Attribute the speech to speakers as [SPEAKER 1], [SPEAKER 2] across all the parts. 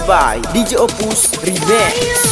[SPEAKER 1] By DJ Opus Remix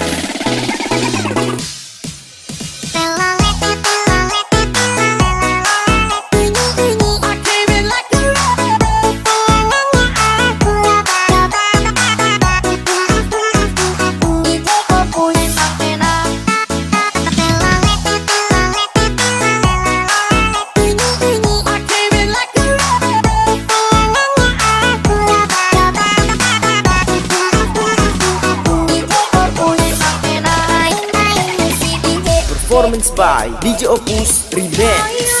[SPEAKER 1] by DJ Opus Remix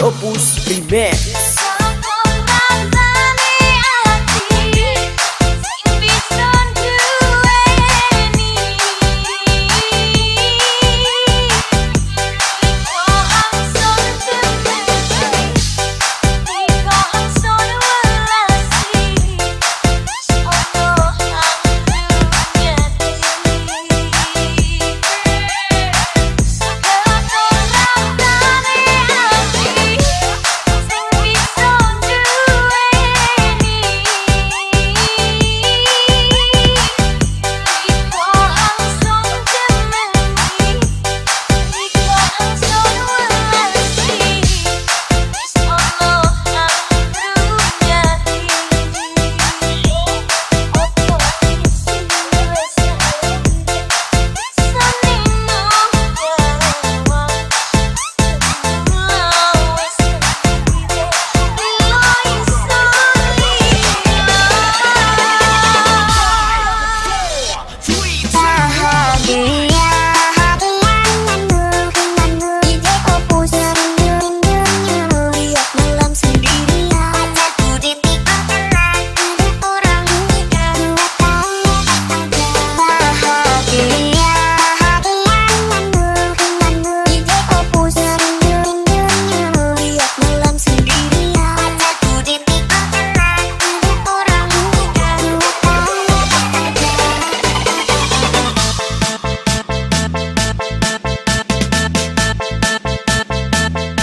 [SPEAKER 1] Opus Primer.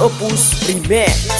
[SPEAKER 1] Opus Primeiro.